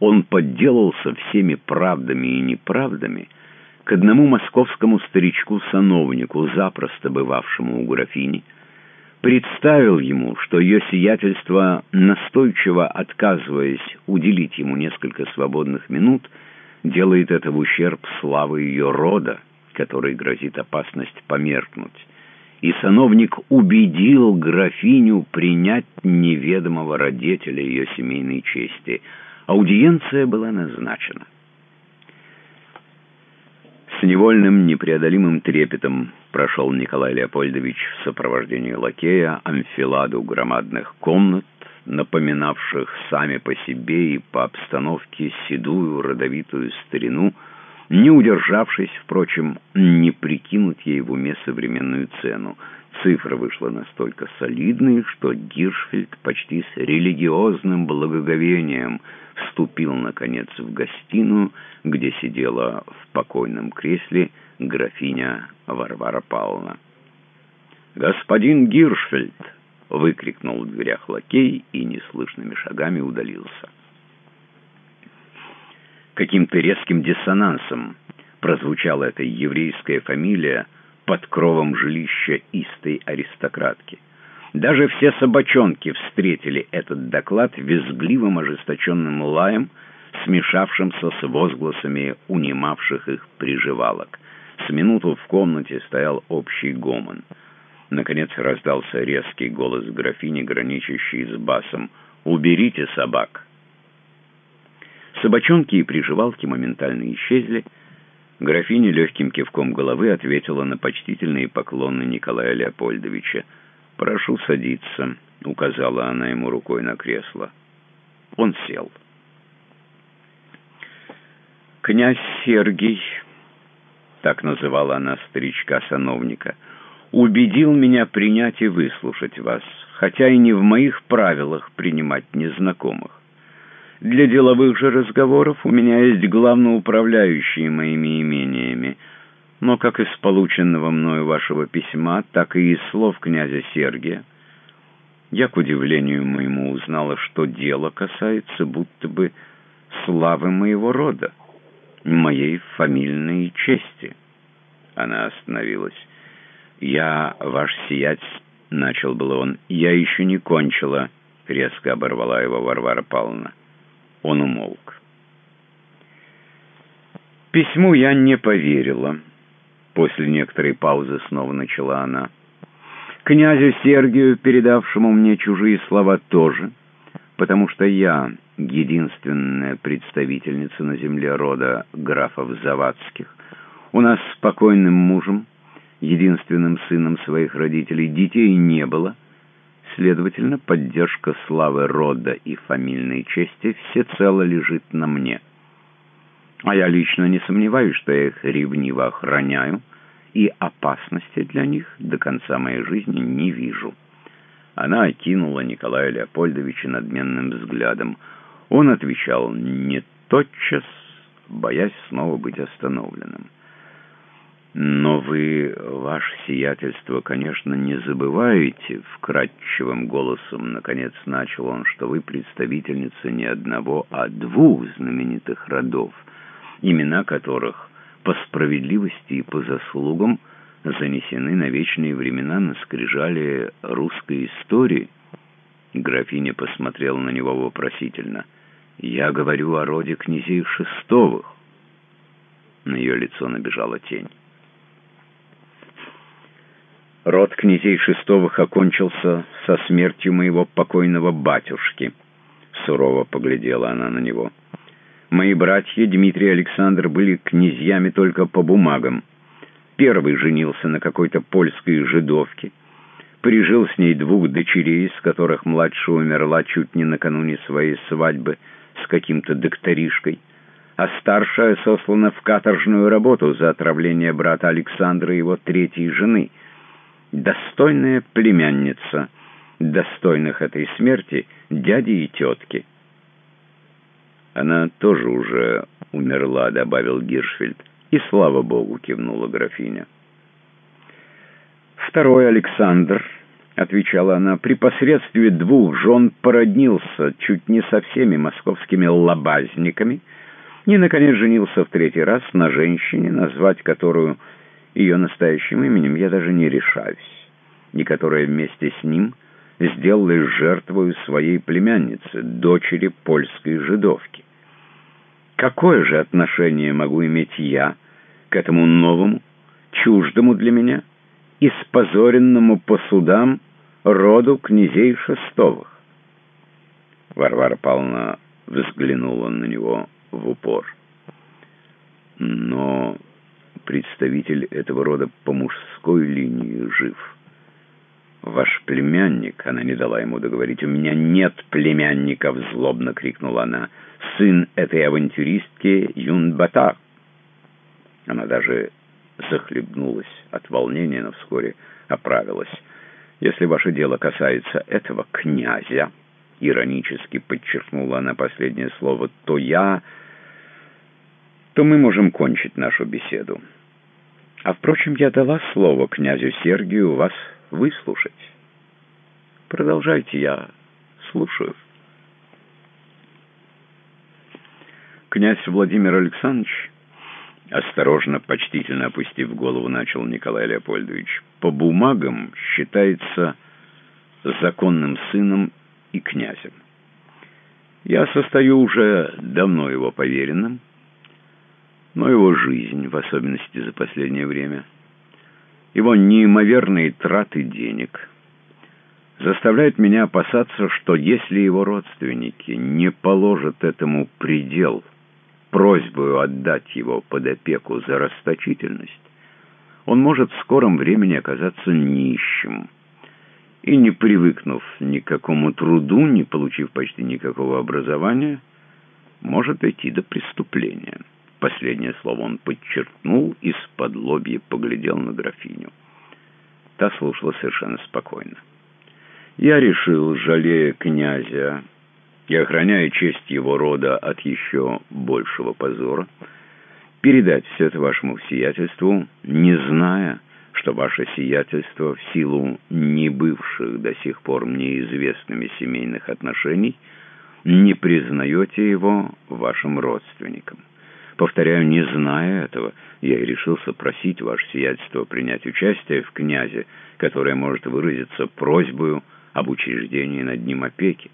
Он подделался всеми правдами и неправдами к одному московскому старичку-сановнику, запросто бывавшему у графини, представил ему, что ее сиятельство, настойчиво отказываясь уделить ему несколько свободных минут, делает это в ущерб славы ее рода, которой грозит опасность померкнуть, и сановник убедил графиню принять неведомого родителя ее семейной чести. Аудиенция была назначена. С невольным непреодолимым трепетом прошел Николай Леопольдович в сопровождении лакея амфиладу громадных комнат, напоминавших сами по себе и по обстановке седую родовитую старину, не удержавшись, впрочем, не прикинуть ей в уме современную цену. Цифра вышла настолько солидной, что Гиршфельд почти с религиозным благоговением вступил, наконец, в гостиную, где сидела в покойном кресле графиня Варвара Павловна. «Господин Гиршфельд!» — выкрикнул в дверях лакей и неслышными шагами удалился каким-то резким диссонансом прозвучала эта еврейская фамилия под кровом жилища истой аристократки. Даже все собачонки встретили этот доклад визгливым ожесточенным лаем, смешавшимся с возгласами унимавших их приживалок. С минуту в комнате стоял общий гомон. Наконец раздался резкий голос графини, граничащий с басом «Уберите собак!» Собачонки и приживалки моментально исчезли. Графиня легким кивком головы ответила на почтительные поклоны Николая Леопольдовича. «Прошу садиться», — указала она ему рукой на кресло. Он сел. «Князь Сергий», — так называла она старичка-сановника, — «убедил меня принять и выслушать вас, хотя и не в моих правилах принимать незнакомых. Для деловых же разговоров у меня есть главноуправляющие моими имениями. Но как из полученного мною вашего письма, так и из слов князя Сергия, я, к удивлению моему, узнала, что дело касается будто бы славы моего рода, моей фамильной чести. Она остановилась. «Я, ваш сиять, — начал было он, — я еще не кончила, —— резко оборвала его Варвара Павловна. Он умолк. Письму я не поверила. После некоторой паузы снова начала она. Князю Сергию, передавшему мне чужие слова, тоже, потому что я единственная представительница на земле рода графов Завадских. У нас с покойным мужем, единственным сыном своих родителей, детей не было. Следовательно, поддержка славы рода и фамильной чести всецело лежит на мне. А я лично не сомневаюсь, что я их ревниво охраняю, и опасности для них до конца моей жизни не вижу. Она окинула Николая Леопольдовича надменным взглядом. Он отвечал не тотчас, боясь снова быть остановленным. «Но вы, ваше сиятельство, конечно, не забываете, — вкрадчивым голосом, наконец, начал он, — что вы представительница не одного, а двух знаменитых родов, имена которых по справедливости и по заслугам занесены на вечные времена на скрижали русской истории. Графиня посмотрела на него вопросительно. «Я говорю о роде князей Шестовых». На ее лицо набежала тень. Род князей Шестовых окончился со смертью моего покойного батюшки. Сурово поглядела она на него. Мои братья Дмитрий и Александр были князьями только по бумагам. Первый женился на какой-то польской жидовке. Прижил с ней двух дочерей, из которых младшая умерла чуть не накануне своей свадьбы с каким-то докторишкой, а старшая сослана в каторжную работу за отравление брата Александра и его третьей жены. Достойная племянница, достойных этой смерти дяди и тетки — «Она тоже уже умерла», — добавил Гиршфельд. «И слава богу», — кивнула графиня. «Второй Александр», — отвечала она, — «при посредстве двух жен породнился чуть не со всеми московскими лобазниками и, наконец, женился в третий раз на женщине, назвать которую ее настоящим именем я даже не решаюсь, и которая вместе с ним сделалась жертвою своей племянницы, дочери польской жидовки. Какое же отношение могу иметь я к этому новому, чуждому для меня, испозоренному по судам роду князей Шестовых? Варвара Павловна взглянула на него в упор. Но представитель этого рода по мужской линии жив. «Ваш племянник!» — она не дала ему договорить. «У меня нет племянников!» — злобно крикнула она сын этой авантюристки Юнбата. Она даже захлебнулась от волнения, но вскоре оправилась. «Если ваше дело касается этого князя», — иронически подчеркнула она последнее слово, — «то я... то мы можем кончить нашу беседу. А, впрочем, я дала слово князю Сергию вас выслушать. Продолжайте, я слушаю». Князь Владимир Александрович, осторожно, почтительно опустив голову, начал Николай Леопольдович, по бумагам считается законным сыном и князем. Я состою уже давно его поверенным, но его жизнь, в особенности за последнее время, его неимоверные траты денег заставляют меня опасаться, что если его родственники не положат этому предел – просьбою отдать его под опеку за расточительность, он может в скором времени оказаться нищим. И не привыкнув ни к какому труду, не получив почти никакого образования, может идти до преступления. Последнее слово он подчеркнул и с-под лобья поглядел на графиню. Та слушала совершенно спокойно. Я решил, жалея князя, и охраняя честь его рода от еще большего позора, передать все это вашему сиятельству, не зная, что ваше сиятельство в силу не бывших до сих пор мне известными семейных отношений не признаете его вашим родственником. Повторяю, не зная этого, я и решился просить ваше сиятельство принять участие в князе, которое может выразиться просьбою об учреждении над ним опеки.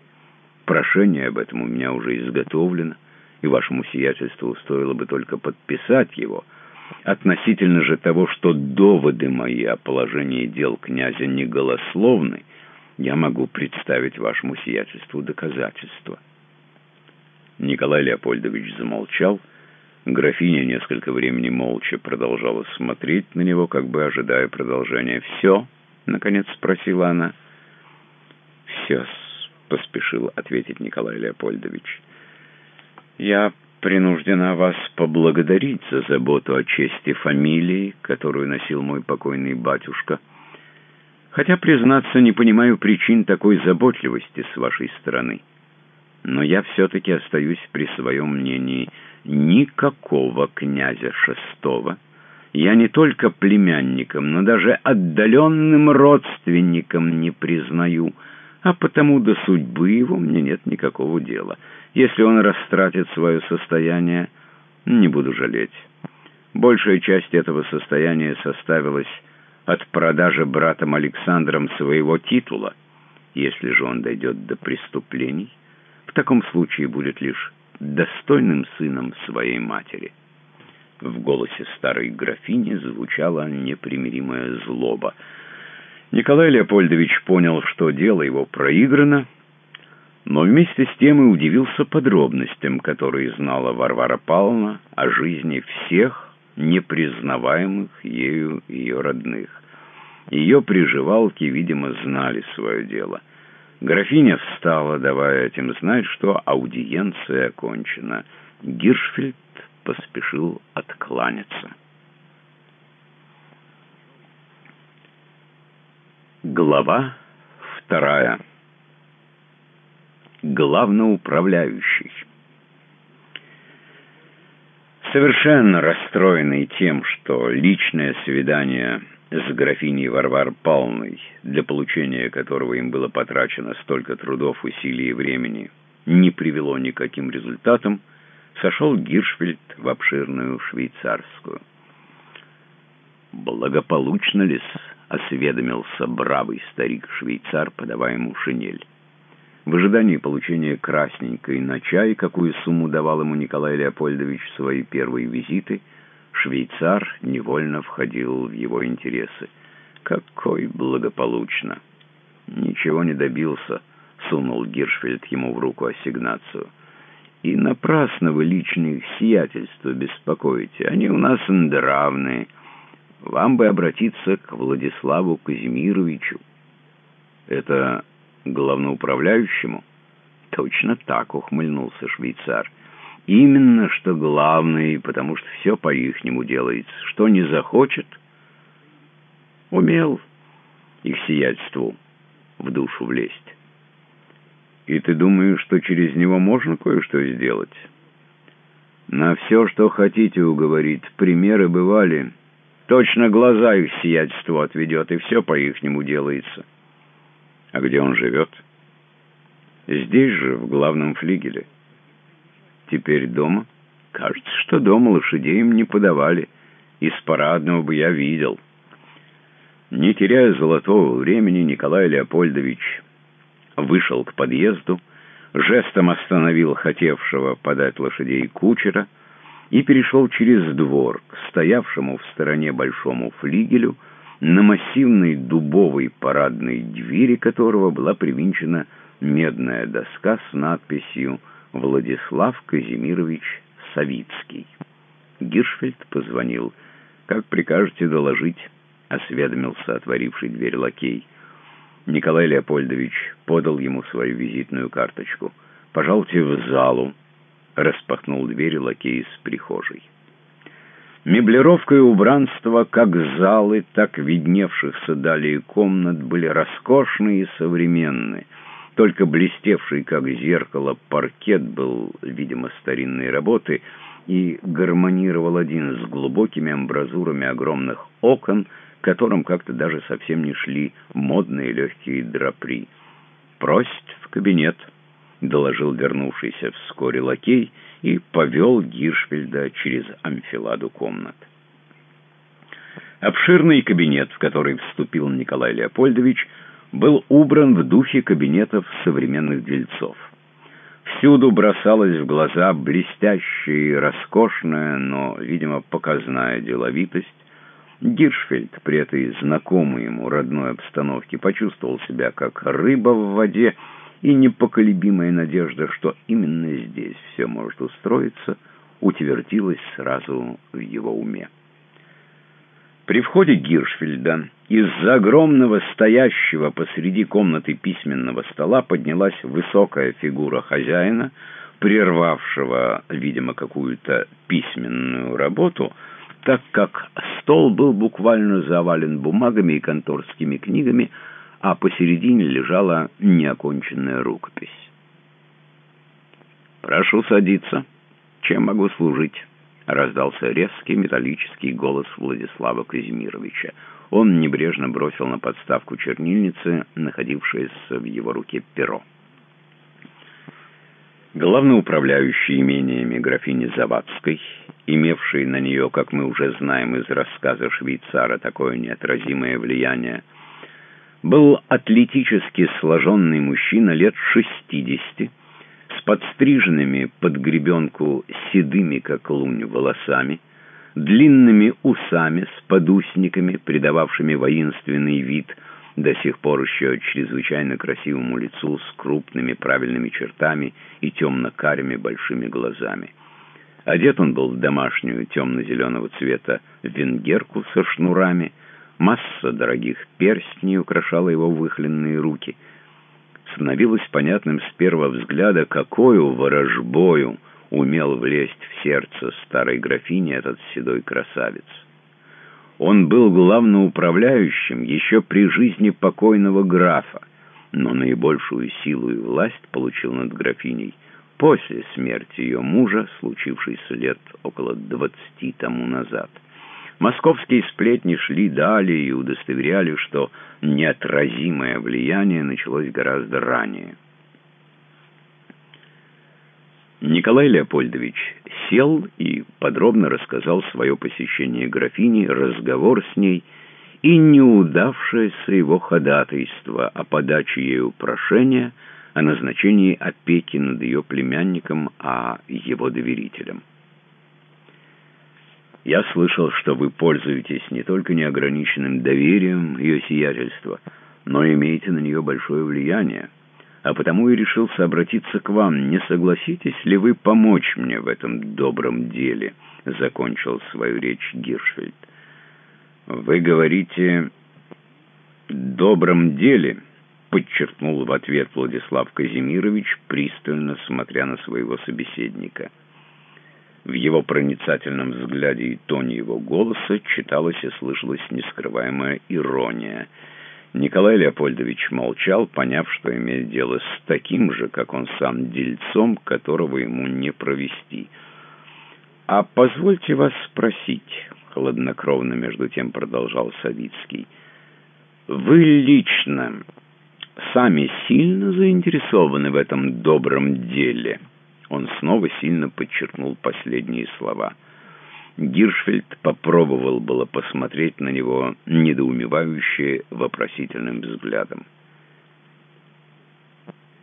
Прошение об этом у меня уже изготовлено, и вашему сиятельству стоило бы только подписать его. Относительно же того, что доводы мои о положении дел князя не голословны, я могу представить вашему сиятельству доказательства». Николай Леопольдович замолчал. Графиня несколько времени молча продолжала смотреть на него, как бы ожидая продолжения. «Все?» — наконец спросила она. «Все», — поспешил ответить Николай Леопольдович. «Я принуждена вас поблагодарить за заботу о чести фамилии, которую носил мой покойный батюшка. Хотя, признаться, не понимаю причин такой заботливости с вашей стороны» но я все-таки остаюсь при своем мнении. Никакого князя шестого я не только племянником, но даже отдаленным родственником не признаю, а потому до судьбы его мне нет никакого дела. Если он растратит свое состояние, не буду жалеть. Большая часть этого состояния составилась от продажи братом Александром своего титула. Если же он дойдет до преступлений, в таком случае будет лишь достойным сыном своей матери. В голосе старой графини звучала непримиримая злоба. Николай Леопольдович понял, что дело его проиграно, но вместе с тем и удивился подробностям, которые знала Варвара Павловна о жизни всех непризнаваемых ею ее родных. Ее приживалки, видимо, знали свое дело. Графиня встала, давая этим знать, что аудиенция окончена. Гиршфельд поспешил откланяться. Глава вторая. Главноуправляющий. Совершенно расстроенный тем, что личное свидание с графиней Варвар Павловной, для получения которого им было потрачено столько трудов, усилий и времени, не привело никаким результатам, сошел Гиршфельд в обширную швейцарскую. «Благополучно ли осведомился бравый старик-швейцар, подавая ему шинель. В ожидании получения красненькой на чай, какую сумму давал ему Николай Леопольдович в свои первые визиты – швейцар невольно входил в его интересы. Какой благополучно! Ничего не добился, сунул Гиршфельд ему в руку ассигнацию. И напрасно вы личные сиятельства беспокоите. Они у нас нравные. Вам бы обратиться к Владиславу Казимировичу. Это главноуправляющему? Точно так ухмыльнулся швейцар. Именно что главный, потому что все по-ихнему делается. Что не захочет, умел их сиятельству в душу влезть. И ты думаешь, что через него можно кое-что сделать? На все, что хотите, уговорить. Примеры бывали. Точно глаза их сиятельству отведет, и все по-ихнему делается. А где он живет? Здесь же, в главном флигеле. Теперь дома? Кажется, что дома лошадей им не подавали. Из парадного бы я видел. Не теряя золотого времени, Николай Леопольдович вышел к подъезду, жестом остановил хотевшего подать лошадей кучера и перешел через двор к стоявшему в стороне большому флигелю, на массивной дубовой парадной двери которого была привинчена медная доска с надписью Владислав Казимирович Савицкий. Гиршфельд позвонил. «Как прикажете доложить?» — осведомился отворивший дверь лакей. Николай Леопольдович подал ему свою визитную карточку. «Пожалуйте в залу», — распахнул дверь лакей из прихожей. Меблировка и убранство, как залы, так видневшихся далее комнат, были роскошны и современны — только блестевший, как зеркало, паркет был, видимо, старинной работы и гармонировал один с глубокими амбразурами огромных окон, которым как-то даже совсем не шли модные легкие драпри. «Просить в кабинет», — доложил вернувшийся вскоре лакей и повел Гиршфельда через амфиладу комнат. Обширный кабинет, в который вступил Николай Леопольдович, был убран в духе кабинетов современных дельцов. Всюду бросалась в глаза блестящая и роскошная, но, видимо, показная деловитость. Гиршфельд при этой знакомой ему родной обстановке почувствовал себя как рыба в воде, и непоколебимая надежда, что именно здесь все может устроиться, утвердилась сразу в его уме. При входе Гиршфельда из-за огромного стоящего посреди комнаты письменного стола поднялась высокая фигура хозяина, прервавшего, видимо, какую-то письменную работу, так как стол был буквально завален бумагами и конторскими книгами, а посередине лежала неоконченная рукопись. «Прошу садиться. Чем могу служить?» Раздался резкий металлический голос Владислава Казимировича. Он небрежно бросил на подставку чернильницы, находившееся в его руке перо. Главный управляющий имениями графини Завадской, имевший на нее, как мы уже знаем из рассказа швейцара, такое неотразимое влияние, был атлетически сложенный мужчина лет шестидесяти, с подстриженными под гребенку седыми, как лунь, волосами, длинными усами с подусниками, придававшими воинственный вид до сих пор еще чрезвычайно красивому лицу с крупными правильными чертами и темно-карими большими глазами. Одет он был в домашнюю темно-зеленого цвета венгерку со шнурами, масса дорогих перстней украшала его выхленные руки — становилось понятным с первого взгляда, какую ворожбою умел влезть в сердце старой графини этот седой красавец. Он был главноуправляющим еще при жизни покойного графа, но наибольшую силу и власть получил над графиней после смерти ее мужа, случившейся лет около двадцати тому назад. Московские сплетни шли далее и удостоверяли, что неотразимое влияние началось гораздо ранее. Николай Леопольдович сел и подробно рассказал свое посещение графини, разговор с ней и неудавшееся его ходатайство о подаче ею прошения о назначении опеки над ее племянником, а его доверителем. Я слышал, что вы пользуетесь не только неограниченным доверием ее сиятельства, но имеете на нее большое влияние, а потому и решился обратиться к вам. Не согласитесь ли вы помочь мне в этом добром деле?» — закончил свою речь Гиршфельд. «Вы говорите «добром деле», — подчеркнул в ответ Владислав Казимирович, пристально смотря на своего собеседника. В его проницательном взгляде и тоне его голоса читалась и слышалась нескрываемая ирония. Николай Леопольдович молчал, поняв, что имеет дело с таким же, как он сам, дельцом, которого ему не провести. «А позвольте вас спросить», — хладнокровно между тем продолжал Савицкий, «вы лично сами сильно заинтересованы в этом добром деле?» Он снова сильно подчеркнул последние слова. Гиршфельд попробовал было посмотреть на него недоумевающе вопросительным взглядом.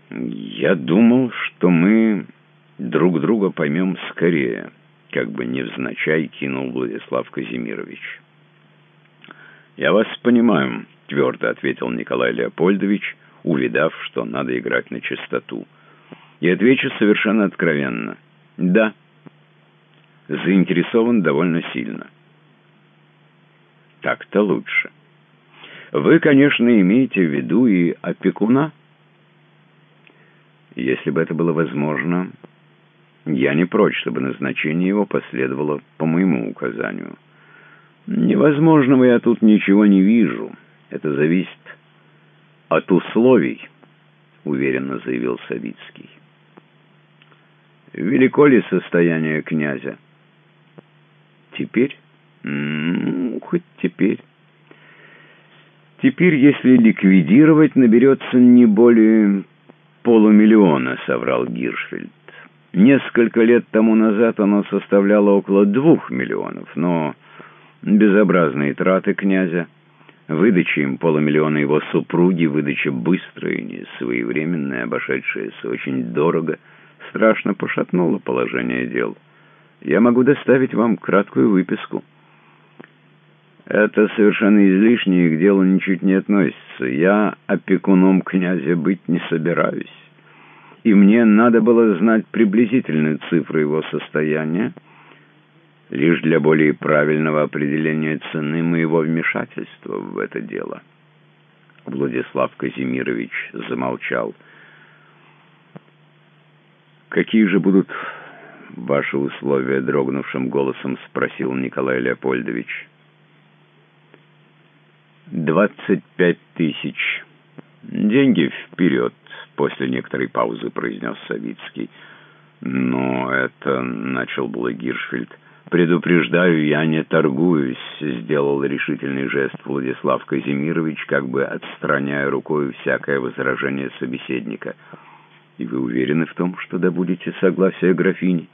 «Я думал, что мы друг друга поймем скорее», — как бы невзначай кинул Владислав Казимирович. «Я вас понимаю», — твердо ответил Николай Леопольдович, увидав, что надо играть на чистоту и отвечу совершенно откровенно. Да, заинтересован довольно сильно. Так-то лучше. Вы, конечно, имеете в виду и опекуна. Если бы это было возможно, я не прочь, чтобы назначение его последовало по моему указанию. Невозможного я тут ничего не вижу. Это зависит от условий, уверенно заявил Савицкий. Велико ли состояние князя? Теперь? Ну, хоть теперь. Теперь, если ликвидировать, наберется не более полумиллиона, соврал Гиршфельд. Несколько лет тому назад оно составляло около двух миллионов, но безобразные траты князя, Выдача им полумиллиона его супруги, выдача быстрая и несвоевременная, обошедшаяся очень дорого, страшно пошатнула положение дел. Я могу доставить вам краткую выписку. Это совершенно излишне и к делу ничуть не относится. Я опекуном князя быть не собираюсь. И мне надо было знать приблизительную цифру его состояния, лишь для более правильного определения цены моего вмешательства в это дело. Владислав Казимирович замолчал. «Какие же будут ваши условия?» — дрогнувшим голосом спросил Николай Леопольдович. «Двадцать пять тысяч. Деньги вперед!» — после некоторой паузы произнес Савицкий. «Но это...» — начал было Гиршфельд. «Предупреждаю, я не торгуюсь», — сделал решительный жест Владислав Казимирович, как бы отстраняя рукой всякое возражение собеседника. «И вы уверены в том, что добудете согласие графини?»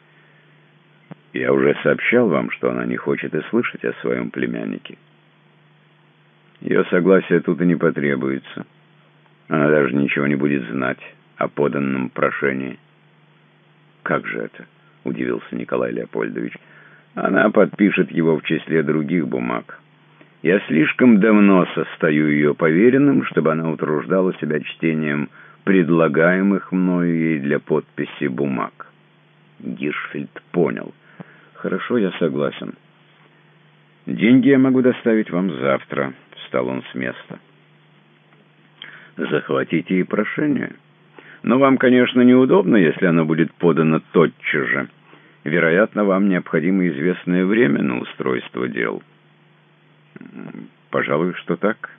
«Я уже сообщал вам, что она не хочет и слышать о своем племяннике. Ее согласие тут и не потребуется. Она даже ничего не будет знать о поданном прошении». «Как же это?» — удивился Николай Леопольдович. Она подпишет его в числе других бумаг. Я слишком давно состою ее поверенным, чтобы она утруждала себя чтением предлагаемых мною ей для подписи бумаг. Гиршфельд понял. Хорошо, я согласен. Деньги я могу доставить вам завтра. Встал он с места. Захватите и прошение. Но вам, конечно, неудобно, если оно будет подано тотчас же. Вероятно, вам необходимо известное время на устройство дел. Пожалуй, что так.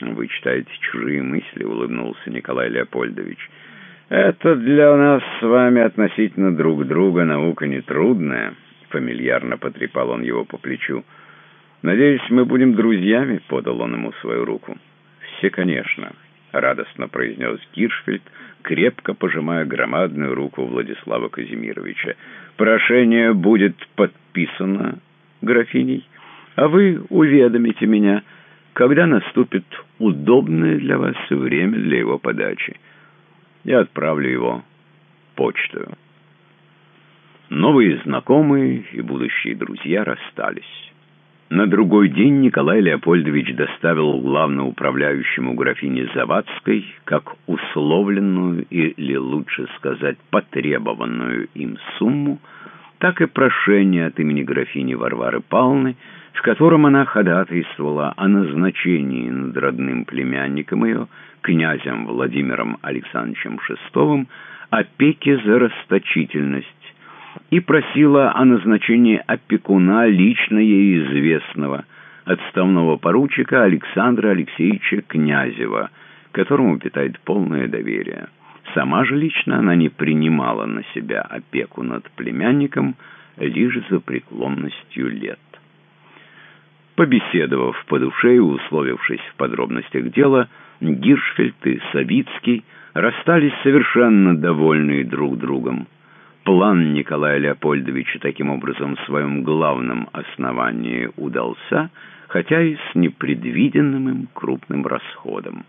Вы читаете чужие мысли, улыбнулся Николай Леопольдович. Это для нас с вами относительно друг друга наука нетрудная, фамильярно потрепал он его по плечу. Надеюсь, мы будем друзьями, подал он ему свою руку. Все, конечно. — радостно произнес Киршфельд, крепко пожимая громадную руку Владислава Казимировича. «Прошение будет подписано графиней, а вы уведомите меня, когда наступит удобное для вас время для его подачи. Я отправлю его почтою». Новые знакомые и будущие друзья расстались. На другой день Николай Леопольдович доставил главноуправляющему графине Завадской как условленную или, лучше сказать, потребованную им сумму, так и прошение от имени графини Варвары Павловны, в котором она ходатайствовала о назначении над родным племянником ее, князем Владимиром Александровичем VI, опеки за расточительность, и просила о назначении опекуна лично ей известного, отставного поручика Александра Алексеевича Князева, которому питает полное доверие. Сама же лично она не принимала на себя опеку над племянником лишь за преклонностью лет. Побеседовав по душе и условившись в подробностях дела, Гиршфельд и Савицкий расстались совершенно довольные друг другом. План Николая Леопольдовича таким образом в своем главном основании удался, хотя и с непредвиденным им крупным расходом.